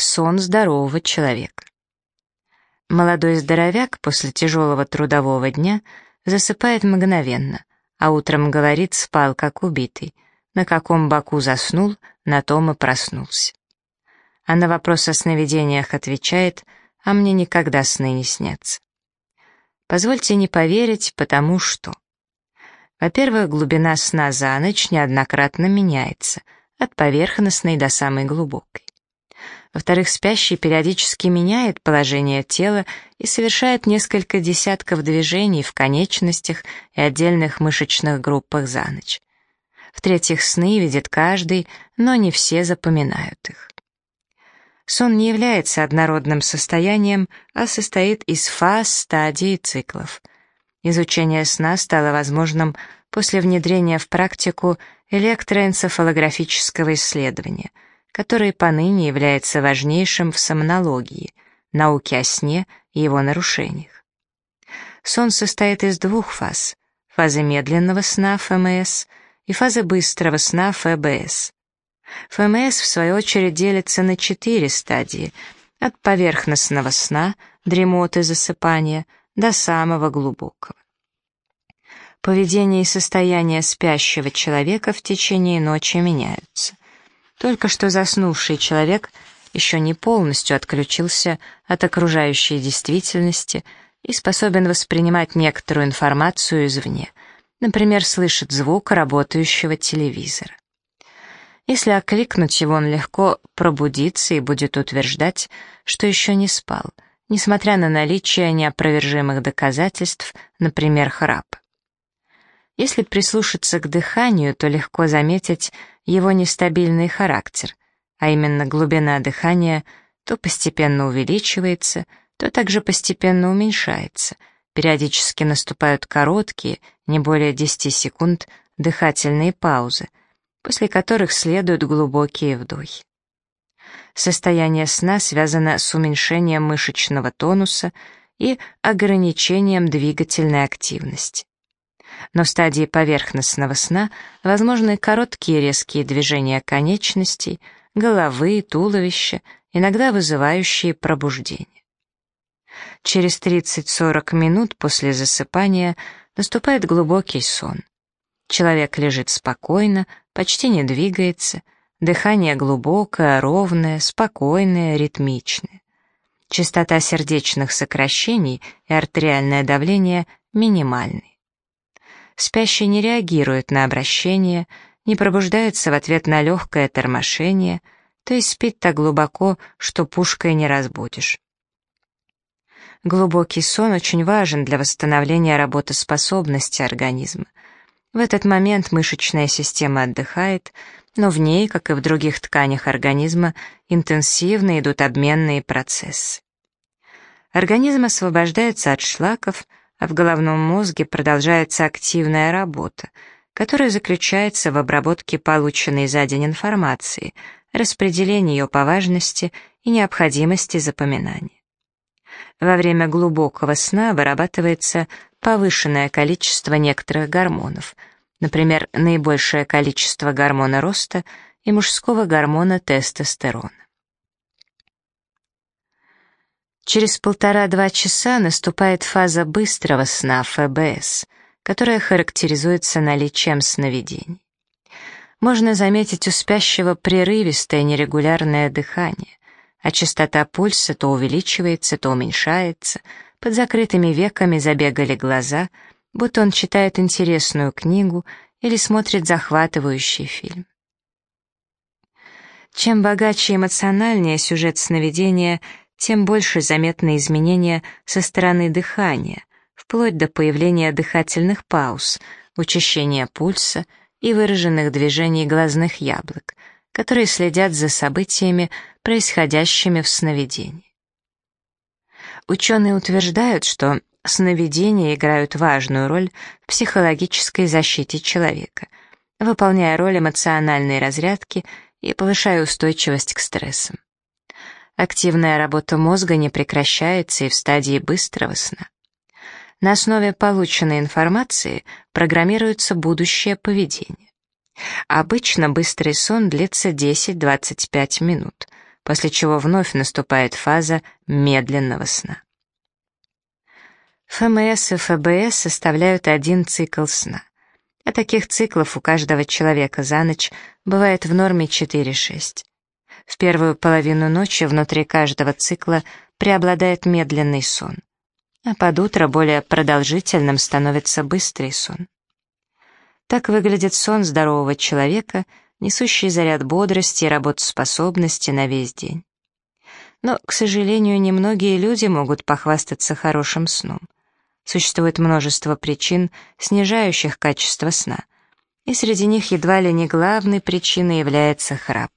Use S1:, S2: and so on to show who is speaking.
S1: Сон здорового человека. Молодой здоровяк после тяжелого трудового дня засыпает мгновенно, а утром говорит, спал как убитый. На каком боку заснул, на том и проснулся. А на вопрос о сновидениях отвечает, а мне никогда сны не снятся. Позвольте не поверить, потому что... Во-первых, глубина сна за ночь неоднократно меняется, от поверхностной до самой глубокой. Во-вторых, спящий периодически меняет положение тела и совершает несколько десятков движений в конечностях и отдельных мышечных группах за ночь. В-третьих, сны видит каждый, но не все запоминают их. Сон не является однородным состоянием, а состоит из фаз, стадий и циклов. Изучение сна стало возможным после внедрения в практику электроэнцефалографического исследования — который поныне является важнейшим в сомнологии, науке о сне и его нарушениях. Сон состоит из двух фаз — фазы медленного сна ФМС и фазы быстрого сна ФБС. ФМС, в свою очередь, делится на четыре стадии — от поверхностного сна, дремоты, засыпания, до самого глубокого. Поведение и состояние спящего человека в течение ночи меняются. Только что заснувший человек еще не полностью отключился от окружающей действительности и способен воспринимать некоторую информацию извне, например, слышит звук работающего телевизора. Если окликнуть его, он легко пробудится и будет утверждать, что еще не спал, несмотря на наличие неопровержимых доказательств, например, храпа. Если прислушаться к дыханию, то легко заметить его нестабильный характер, а именно глубина дыхания то постепенно увеличивается, то также постепенно уменьшается. Периодически наступают короткие, не более 10 секунд, дыхательные паузы, после которых следуют глубокие вдохи. Состояние сна связано с уменьшением мышечного тонуса и ограничением двигательной активности но в стадии поверхностного сна возможны короткие резкие движения конечностей, головы, туловища, иногда вызывающие пробуждение. Через 30-40 минут после засыпания наступает глубокий сон. Человек лежит спокойно, почти не двигается, дыхание глубокое, ровное, спокойное, ритмичное. Частота сердечных сокращений и артериальное давление минимальны. Спящий не реагирует на обращение, не пробуждается в ответ на легкое тормошение, то есть спит так глубоко, что пушкой не разбудишь. Глубокий сон очень важен для восстановления работоспособности организма. В этот момент мышечная система отдыхает, но в ней, как и в других тканях организма, интенсивно идут обменные процессы. Организм освобождается от шлаков – а в головном мозге продолжается активная работа, которая заключается в обработке полученной за день информации, распределении ее по важности и необходимости запоминания. Во время глубокого сна вырабатывается повышенное количество некоторых гормонов, например, наибольшее количество гормона роста и мужского гормона тестостерона. Через полтора-два часа наступает фаза быстрого сна ФБС, которая характеризуется наличием сновидений. Можно заметить у спящего прерывистое нерегулярное дыхание, а частота пульса то увеличивается, то уменьшается, под закрытыми веками забегали глаза, будто он читает интересную книгу или смотрит захватывающий фильм. Чем богаче и эмоциональнее сюжет сновидения, тем больше заметны изменения со стороны дыхания, вплоть до появления дыхательных пауз, учащения пульса и выраженных движений глазных яблок, которые следят за событиями, происходящими в сновидении. Ученые утверждают, что сновидения играют важную роль в психологической защите человека, выполняя роль эмоциональной разрядки и повышая устойчивость к стрессам. Активная работа мозга не прекращается и в стадии быстрого сна. На основе полученной информации программируется будущее поведение. Обычно быстрый сон длится 10-25 минут, после чего вновь наступает фаза медленного сна. ФМС и ФБС составляют один цикл сна. А таких циклов у каждого человека за ночь бывает в норме 4-6. В первую половину ночи внутри каждого цикла преобладает медленный сон, а под утро более продолжительным становится быстрый сон. Так выглядит сон здорового человека, несущий заряд бодрости и работоспособности на весь день. Но, к сожалению, немногие люди могут похвастаться хорошим сном. Существует множество причин, снижающих качество сна, и среди них едва ли не главной причиной является храп.